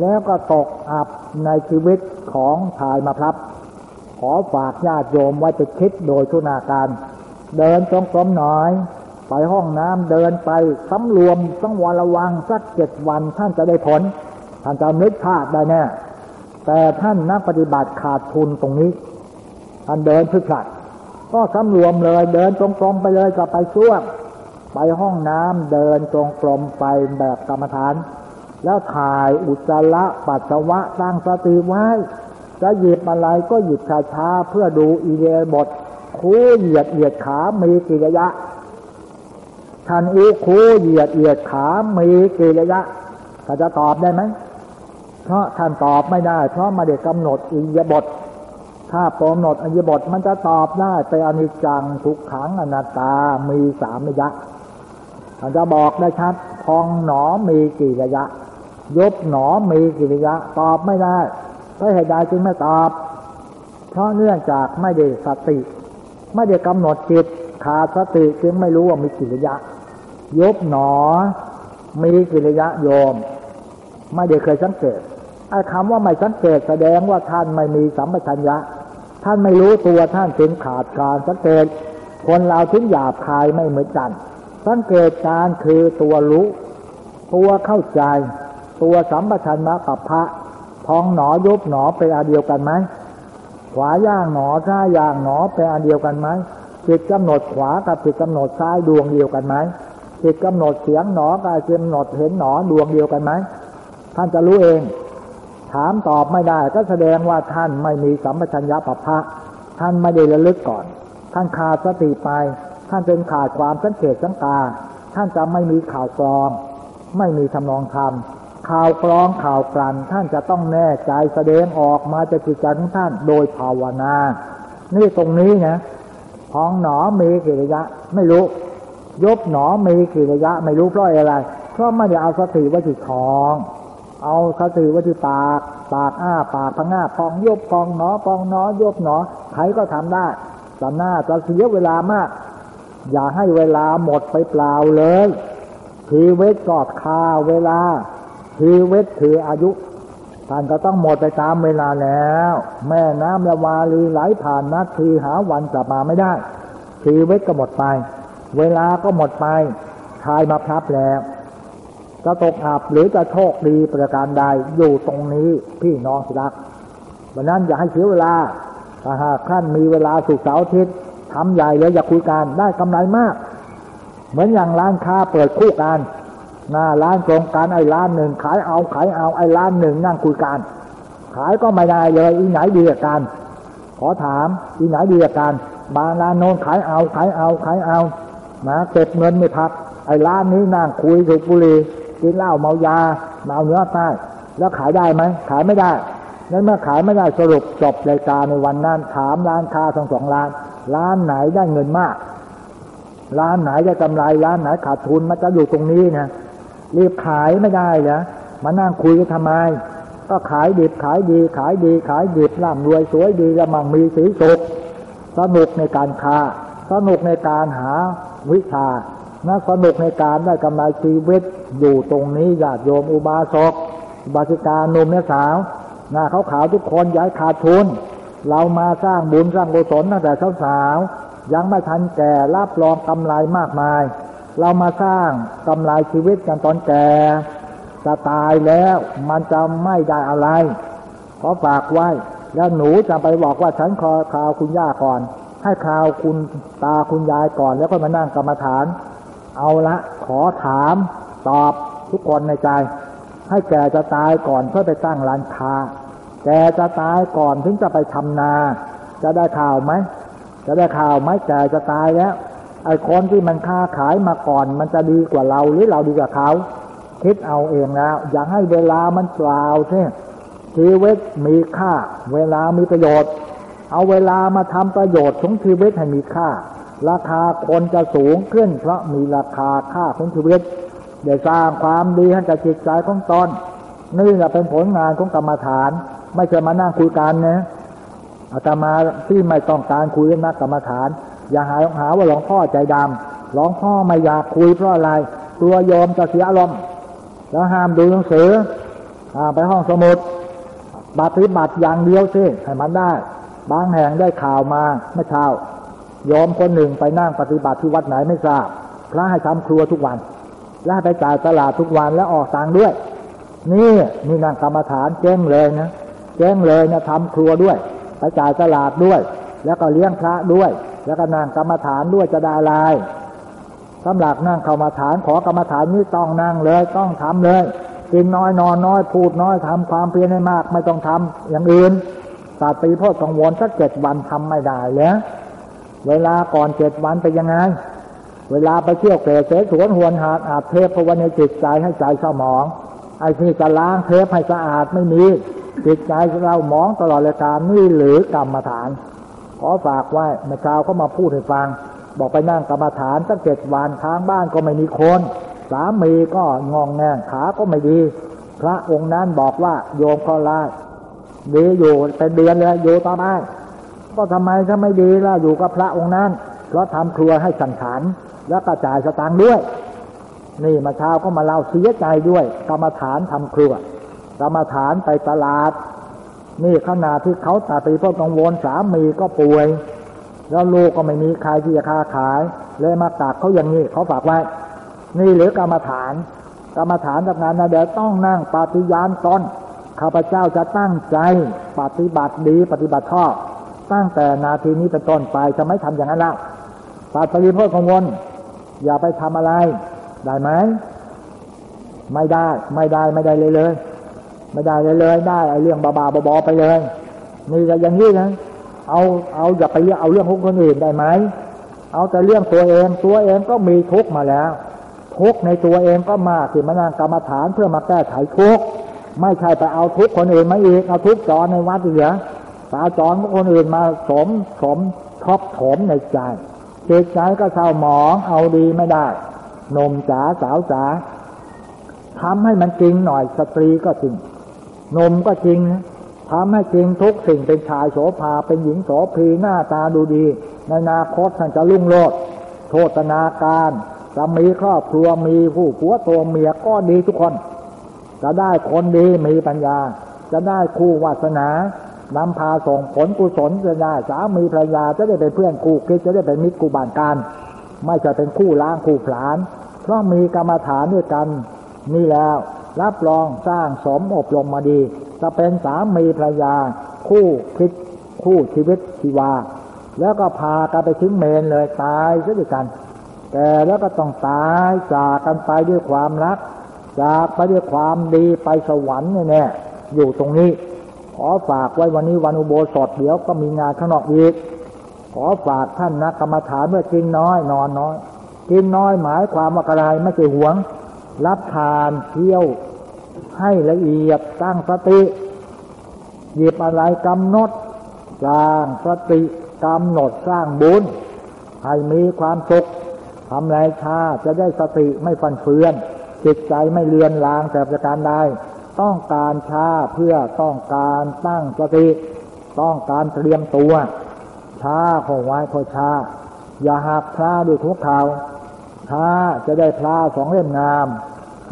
A: แล้วก็ตกอับในชีวิตของชายมาพลับ ขอฝากญาติโยมไว้จะคิดโดยทุนาการ เดินตรงกลมหน่อยไปห้องน้ำเดินไปสำรวมต้องวันระวังสักเจ็ดวันท่านจะได้ผล ท่านจะนึกพลาดได้แน่ แต่ท่านนักปฏิบัติขาดทุนตรงนี้ ท่านเดินพลาดก็สำรวมเลยเดินตรงกลมไปเลยก็ไปช่วง ไปห้องน้ำเดินตรงกลมไปแบบกรรมฐาน แล้วถ่ายอุจจาระปัสสาวะตั้งสติไว้ จะหยิบอะไรก็หยิบช้าๆเพื่อดูอีเดบทคูเหยียดเหยียดขามีกิริยะท่านอูคูเหยียดเหยียดขามีกิริยะเขาจะตอบได้ไหม เพราะท่านตอบไม่ได้ เพราะมาเด็กกำหนดอิยบท ถ้ากำหนดอิยบทมันจะตอบได้ไปอนิจจังทุกขังอนัตตามีสามระยะท่านจะบอกได้ชัดพองหนอมีกี่ระยะยบหนอมีกี่ระยะ ตอบไม่ได้เพราะเหตุใดจึงไม่ตอบ เพราะเนื่องจากไม่ได้สติ ไม่ได้กำหนดจิตขาดสติจึงไม่รู้ว่ามีกี่ระยะยบหนอมีกี่ระยะโยม ไม่ได้เคยสังเกตไอ้คำว่าไม่สังเกตแสดงว่าท่านไม่มีสัมปชัญญะ ท่านไม่รู้ตัวท่านจึงขาดการสังเกต คนเราถึงหยาบคายไม่เหมือนกัน สังเกตการคือตัวรู้ ตัวเข้าใจ ตัวสัมปชัญญะกับพระพองหนอยุบหนอเป็นอันเดียวกันไหมขวาย่างหนอซ้ายย่างหนอเป็นอันเดียวกันไหมจิตกำหนดขวากับจิตกำหนดซ้ายดวงเดียวกันไหมจิตกำหนดเสียงหนอกับจิตกำหนดเห็นหนอดวงเดียวกันไหม ท่านจะรู้เอง ถามตอบไม่ได้ ก็แสดงว่าท่านไม่มีสัมปชัญญะปภะท่านไม่ได้ระลึกก่อน ท่านขาดสติไป ท่านเป็นขาดความสังเกตสังกา ท่านจะไม่มีข่าวกรอง ไม่มีทำนองธรรมข่าวกรองข่าวกลั่นท่านจะต้องแน่ใจแสดงออกมาจากจิตใจของท่านโดยภาวนา นี่ตรงนี้นะพองหนอมีกี่ระยะไม่รู้ ยบหนอมีกี่ระยะไม่รู้เพราะอะไร เพราะไม่ได้เอาสติไว้ที่ทอง เอาสติไว้ที่ปาก ปากอ้าปากพังอ้าพองยบพองหนอพองหนอยบหนอใครก็ทำได้แต่หน้าจะเสียเวลามาก อย่าให้เวลาหมดไปเปล่าเลยชีวิตกอดคาเวลาชีวิตคืออายุท่านก็ต้องหมดไปตามเวลาแล้ว แม่น้ำละวาลีไหลผ่านนาทีหาวันกลับมาไม่ได้ชีวิตก็หมดไป เวลาก็หมดไปทายมาพลับแล้ว จะตกอับหรือจะโชคดีประการใดอยู่ตรงนี้พี่น้องสิรักวันนั้นอย่าให้เสียเวลาหากท่านมีเวลาสุกเสาร์อาทิตย์ทำใหญ่เลยอย่าคุยกันได้กำไรมาก เหมือนอย่างร้านค้าเปิดคู่กันหน้าร้านโครงการไอ้ร้านหนึ่งขายเอาขายเอาไอ้ร้านหนึ่งนั่งคุยกัน ขายก็ไม่ได้เลยอีไหนดีกัน ขอถามอีไหนดีกันบางร้านโน้นขายเอาขายเอาขายเอานะเก็บเงินไม่พักไอ้ร้านนี้นั่งคุยถูกบุหรี่ กินเหล้าเมายาเมาเนื้อใต้แล้วขายได้ไหมขายไม่ได้นั้นเมื่อขายไม่ได้สรุปจบรายการในวันนั้นถามร้านค้าทั้งสองร้าน ร้านไหนได้เงินมาก ร้านไหนจะกำไรร้านไหนขาดทุนมันจะอยู่ตรงนี้นะรีบขายไม่ได้เหรอมานั่งคุยกันทำไม ก็ขายดิบขายดี ขายดี ขายดิบร่ำรวยสวยดีละมั่งมีสีสุขสนุกในการค้าสนุกในการหาวิชา นะสนุกในการได้กำไรชีวิตอยู่ตรงนี้ญาติโยมอุบาสกอุบาสิกาหนุ่มแม่สาวน้าเขาขาวทุกคนย้ายขาดทุน เรามาสร้างบุญสร้างกุศลตั้งแต่สาวๆยังไม่ทันแก่รับรองกำไรมากมาย เรามาสร้างกำไรชีวิตกันตอนแก่จะตายแล้วมันจะไม่ได้อะไรขอฝากไว้ แล้วหนูจะไปบอกว่าฉันขอข่าวคุณย่าก่อน ให้ข่าวคุณตาคุณยายก่อน แล้วก็มานั่งกรรมฐาน เอาละขอถามตอบทุกคนในใจ ให้แกจะตายก่อนเพื่อไปตั้งร้านค้า แกจะตายก่อนถึงจะไปทำนา จะได้ข่าวไหม จะได้ข่าวไหมแกจะตายแล้ว ไอ้คนที่มันค้าขายมาก่อน มันจะดีกว่าเราหรือเราดีกว่าเขา คิดเอาเองแล้ว อย่าให้เวลามันเปล่าใช่ชีวิตมีค่า เวลามีประโยชน์ เอาเวลามาทำประโยชน์ของชีวิตให้มีค่า ราคาคนจะสูงขึ้น เพราะมีราคาค่าของชีวิตได้สร้างความดีให้กับจิตใจของตนนี่แหละเป็นผลงานของกรรมฐาน ไม่ใช่มานั่งคุยกันนะอาตมาที่ไม่ต้องการคุยนักกรรมฐาน อย่าหาหาว่าหลวงพ่อใจดำหลวงพ่อไม่อยากคุยเพราะอะไรตัวโยมจะเสียอารมณ์แล้วห้ามดูหนังสือไปห้องสมุดบัตรบัตรอย่างเดียวสิให้มันได้ บางแห่งได้ข่าวมาเมื่อเช้า ยอมคนหนึ่งไปนั่งปฏิบัติที่วัดไหนไม่ทราบ พระให้ทำครัวทุกวัน และไปจ่ายตลาดทุกวันแล้วออกตังด้วย นี่นี่นางกรรมฐานเจ้งเลยนะเจ้งเลยนะทำครัวด้วย ไปจ่ายตลาดด้วย แล้วก็เลี้ยงพระด้วย แล้วก็นั่งกรรมฐานด้วยจะได้อะไรสำหรับนั่งกรรมฐานขอกรรมฐานนี้ต้องนั่งเลยต้องทำเลยกินน้อยนอนน้อยพูดน้อยทำความเพียรให้มาก ไม่ต้องทำอย่างอื่นศาสตรีพ่อกังวลสักเจ็ดวันทำไม่ได้แล้ว เวลาก่อนเจ็ดวันไปยังไง เวลาไปเที่ยวเกศเสสวนหวนหาดอาบเทพภาวในจิตใจให้ใจสมอง ไอ้ที่จะล้างเทปให้สะอาดไม่มีจิตใจเราหมองตลอดเลยการนี่หรือกรรมฐาน ขอฝากไว้เมื่อเช้าก็มาพูดให้ฟัง บอกไปนั่งกรรมฐานตั้งเจ็ดวันทางบ้านก็ไม่มีคนสามีก็งองแงงขาก็ไม่ดี พระองค์นั้นบอกว่าโยมก็ไล่ดีอยู่เป็นเดือนเลยอยู่ต่อไป ก็ทำไมถ้าไม่ดีล่ะอยู่กับพระองค์นั้น เพราะทำครัวให้สันขันแล้วก็จ่ายสตางค์ด้วย นี่มาเช้าก็มาเล่าเสียใจด้วย กรรมฐานทำครัว กรรมฐานไปตลาด นี่ขณะที่เขาตัดไปเพราะกังวลสามีก็ป่วย แล้วลูกก็ไม่มีใครที่จะค้าขาย เลยมาตัดเขาอย่างนี้เขาฝากไว้ นี่หรือกรรมฐานกรรมฐานทำงานนะเดี๋ยวต้องนั่งปฏิญาณตนข้าพเจ้าจะตั้งใจ ปฏิบัติดีปฏิบัติชอบ ตั้งแต่นาทีนี้เป็นต้นไปจะไม่ทำอย่างนั้นแล้วปัดปฏิโทษกังวล อย่าไปทำอะไร ได้ไหม ไม่ได้ ไม่ได้ ไม่ได้เลยเลย ไม่ได้เลยเลย ได้ไอ้เรื่องบาบาบอไปเลยนี่จะอย่างนี้นะ เอา เอาอย่าไปเรื่องเอาเรื่องของคนอื่นได้ไหม เอาแต่เรื่องตัวเอง ตัวเองก็มีทุกมาแล้ว ทุกในตัวเองก็มากที่มานั่งกรรมฐานเพื่อมาแก้ไขทุกไม่ใช่ไปเอาทุกคนอื่นมาอีก เอาทุกจอในวัดเหลือ ตาจอนของคนอื่นมาสมสมท็อปถมในใจจิตใจก็เศร้าหมองเอาดีไม่ได้นมจ๋าสาวจ๋าทำให้มันจริงหน่อยสตรีก็จริงนมก็จริงทำให้จริงทุกสิ่งเป็นชายโสภาเป็นหญิงโสภีหน้าตาดูดี ในนาคตท่านจะลุ่งโลดโทษนาการจะมีครอบครัวมีผู้ผัวตัวเมียก็ดีทุกคน จะได้คนดีมีปัญญา จะได้คู่วาสนา นำพาส่งผลกุศลจะได้สามีภรรยาจะได้เป็นเพื่อนคู่คิดจะได้เป็นมิตรคู่บานกันไม่จะเป็นคู่ล้างคู่ผลาน เพราะมีกรรมฐานด้วยกันนี่แล้ว รับรองสร้างสมอบรมมาดี จะเป็นสามีภรรยา คู่คิดคู่ชีวิตชีวา แล้วก็พากันไปถึงเมนเลยตายซะด้วยกัน แต่แล้วก็ต้องตายจากกันไปด้วยความรัก จากไปด้วยความดีไปสวรรค์เนี่ยอยู่ตรงนี้ ขอฝากไว้วันนี้วันอุโบสถเดี๋ยวก็มีงานข้างนอกอีก ขอฝากท่านนักกรรมฐานเมื่อกินน้อยนอนน้อย กินน้อยหมายความว่าอะไรไม่ใช่หวง รับทานเที่ยว ให้ละเอียดตั้งสติหยิบอะไรกำหนด สร้างสติกำหนดสร้างบุญให้มีความสุขทำไรชาจะได้สติไม่ฟันเฟือน จิตใจไม่เลือนลางแต่ประการใด ต้องการช้าเพื่อต้องการตั้งสติต้องการเตรียมตัว ช้าของไว้พอช้า อย่าหักพระด้วยทุกเขาวช้าจะได้พระสองเล่มงาม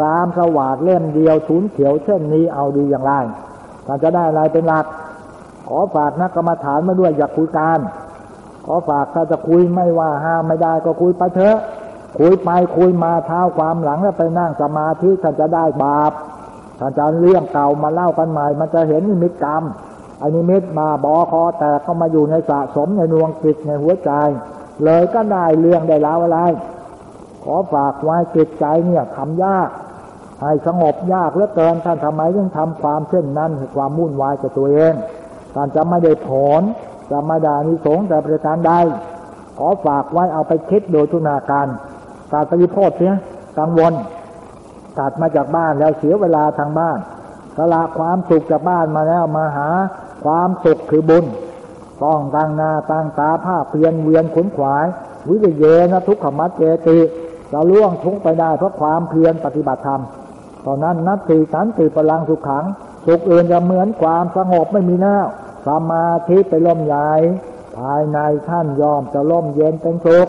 A: สามสวัสดเล่มเดียวชุนเขียวเช่นนี้เอาดีอย่างไรถ้าจะได้อะไรเป็นหลัก ขอฝากนักกรรมฐานมาด้วยอยากคุยกันขอฝากถ้าจะคุยไม่ว่าห้ามไม่ได้ก็คุยไปเถอะ คุยไปคุยมาเท้าความหลังแล้วไปนั่งสมาธิท่านจะได้บาป ถ้าจะเรื่องเก่ามาเล่ากันใหม่ มันจะเห็นนิมิตกรรมอันนิมิตมาบอคอแตกก็มาอยู่ในสะสมในดวงจิตในหัวใจ เลยก็ได้เรื่องได้แล้วอะไร ขอฝากไว้จิตใจเนี่ยทำยาก ให้สงบยากเหลือเกินท่านทำไมถึงทำความเช่นนั้นความมุ่นวายกับตัวเองท่านจะไม่ได้ผลจะไม่ได้นิสงแต่ประการใดขอฝากไว้เอาไปคิดโดยทุนาการการปฏิโทษเนี่ยกังวล ตัดมาจากบ้านแล้วเสียเวลาทางบ้านสละความสุขจากบ้านมาแล้วมาหาความสุขคือบุญ ต้องตั้งหน้าตั้งตาผ้าเพียนเวียนขนขวาย วิเยนะทุกขมัดเจติจะล่วงทุกไปได้เพราะความเพียรปฏิบัติธรรมตอนนั้นนัตติสันติพลังสุขขัง สุขอื่นจะเหมือนความสงบไม่มีแน่สมาธิไปล่มใหญ่ภายในท่านยอมจะล่มเย็นเป็นสุข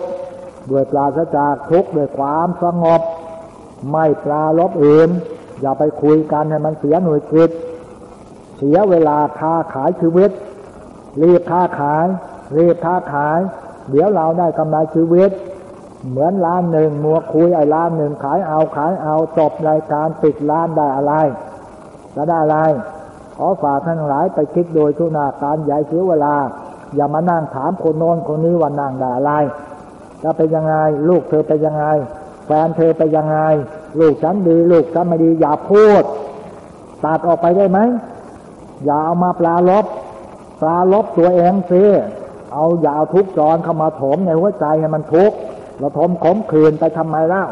A: ด้วยปราศจากทุกข์ด้วยความสงบ ไม่ปลาลบอื่น อย่าไปคุยกันให้มันเสียหน่วยจิตเสียเวลาค้าขายชีวิต รีบค้าขาย รีบค้าขาย เดี๋ยวเราได้กำไรชีวิต เหมือนร้านหนึ่งมัวคุยไอ้ร้านหนึ่งขายเอาขายเอาจบรายการปิดร้านได้อะไรจะได้อะไรขอฝากท่านหลายไปคิดโดยทุนาการใหญ่เสียเวลา อย่ามานั่งถามคนโน้นคนนี้ว่านั่งได้อะไรจะเป็นยังไง ลูกเธอเป็นยังไง แฟนเธอไปยังไง ลูกฉันดีลูกฉันไม่ดี อย่าพูด ตัดออกไปได้ไหม อย่าเอามาปลาลบปลาลบตัวเองสิเอาอย่าเอาทุกจรเข้ามาถมในหัวใจให้มันทุกข์เราถมขมขืนไปทำไมเล่า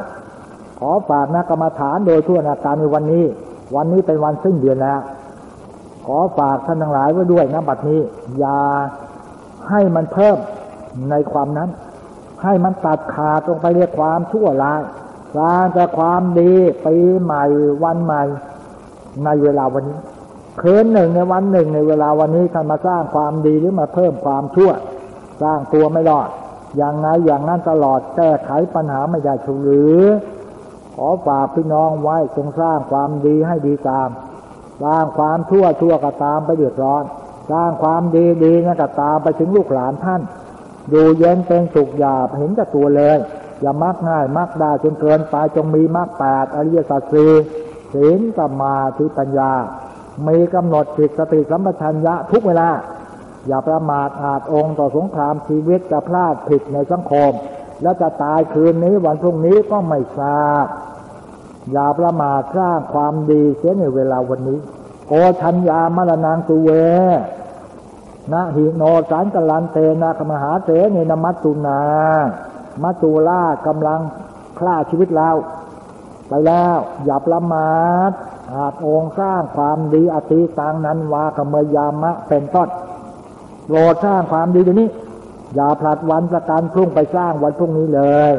A: ขอฝากนะกรรมฐานโดยทั่วนาการในวันนี้ วันนี้เป็นวันสิ้นเดือนแล้ว ขอฝากท่านทั้งหลายไว้ด้วยนะบัดนี้ อย่าให้มันเพิ่มในความนั้น ให้มันตัดขาดลงไปเรียกความชั่วร้ายสร้างแต่ความดีปีใหม่วันใหม่ ในเวลาวันนี้คืนหนึ่งในวันหนึ่งในเวลาวันนี้ท่านมาสร้างความดีหรือมาเพิ่มความชั่ว สร้างตัวไม่รอด อย่างไงอย่างนั้นตลอดแก้ไขปัญหาไม่ได้ชูหรือ ขอฝากพี่น้องไว้จงสร้างความดีให้ดีตาม สร้างความชั่วชั่วก็ตามไปเดือดร้อน สร้างความดีดีนั่นก็ตามไปถึงลูกหลานท่าน อยู่เย็นเป็นสุขอย่าเห็นกับตัวเลย อย่ามักง่ายมักได้จนเกินไปจงมีมักแปดอริยสัจสี่ศีลสมาธิปัญญา มีกำหนดจิตสติสัมปชัญญะทุกเวลา อย่าประมาทอาจองค์ต่อสงครามชีวิตจะพลาดผิดในสังคม แล้วจะตายคืนนี้วันพรุ่งนี้ก็ไม่ทราบ อย่าประมาทสร้างความดีเสียในเวลาวันนี้โอชัญญามรณังสุเว นะหิโนสารกลันเตนะขมหาเสนนมัตตุนามัตตุลากำลังคล่าชีวิตเราไปแล้วอย่าประมาทอาจองสร้างความดีอติตังนั้นวากมยามะเป็นต้นโปรดสร้างความดีเดี๋ยวนี้ อย่าผลัดวันประกันพรุ่งไปสร้างวันพรุ่งนี้เลย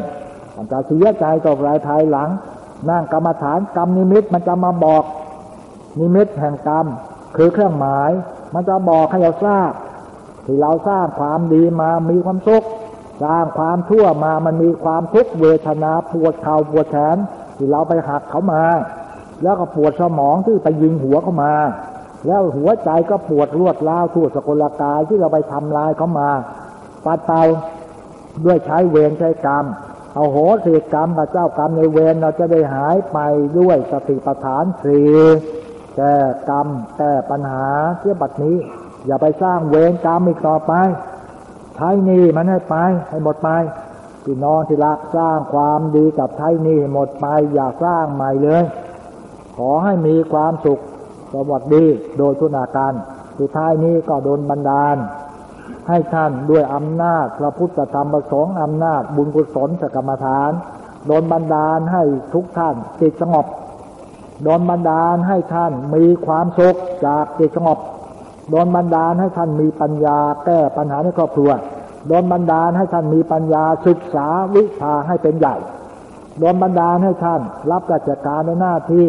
A: มันจะเสียใจต่อรายภายหลัง นั่งกรรมฐานกรรมนิมิตมันจะมาบอก นิมิตแห่งกรรม คือเครื่องหมาย มันจะบอกให้เราทราบ ที่เราสร้างความดีมามีความสุขสร้างความชั่วมามันมีความทุกข์เวทนาปวดเข่าปวดแขนที่เราไปหักเขามา แล้วก็ปวดสมองที่ไปยิงหัวเขามา แล้วหัวใจก็ปวดรวดร้าวทั่วสกุลกายที่เราไปทำลายเขามาปัดเตาด้วยใช้เวรใช้กรรมเอาโหสิกรรมกับเจ้ากรรมในเวรเราจะได้หายไปด้วยสติปัฏฐานสี่ แก้กรรมแก้ปัญหาเที่ยบัดนี้ อย่าไปสร้างเวรกรรมอีกต่อไป ใช้หนี่มันให้ไป ให้หมดไปพี่น้องที่รักสร้างความดีกับใช้หนี่หมดไป อย่าสร้างใหม่เลย ขอให้มีความสุขสวัสดีโดยทุนาการสุดท้ายนี้ก็โดนบันดาล ให้ท่านด้วยอำนาจพระพุทธธรรมประสงค์อำนาจบุญกุศลสกรรมฐาน โดนบันดาลให้ทุกท่านจิตสงบ ดนบันดาลให้ท่านมีความสุขจากจิตสงบโดนบันดาลให้ท่านมีปัญญาแก้ปัญหาในครอบครัวโดนบันดาลให้ท่านมีปัญญาศึกษาวิชาให้เป็นใหญ่โดนบันดาลให้ท่านรับราชการในหน้าที่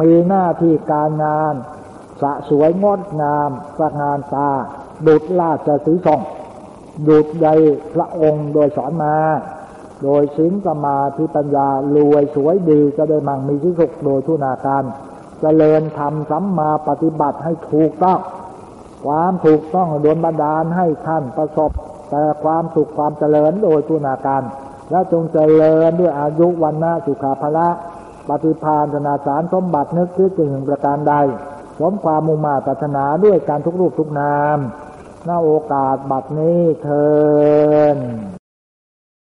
A: มีหน้าที่การงานสะสวยงดงามสะงานตาดุจราชสีส่องดุจใดพระองค์โดยสอนมา โดยศีลสมาธิปัญญารวยสวยดีจะได้มั่งมีที่สุขโดยทุนาการเจริญธรรมสัมมาปฏิบัติให้ถูกต้อง ความถูกต้องโดนบันดาลให้ท่านประสบ แต่ความสุขความเจริญโดยทุนาการ และจงเจริญด้วยอายุวันนาสุขาภละปฏิภาณธนาสารสมบัตินึกคิดถึงประการใด สมความมุ่งมาตรปรารถนาด้วยการทุกรูปทุกนาม หน้าโอกาสบัดนี้เทิน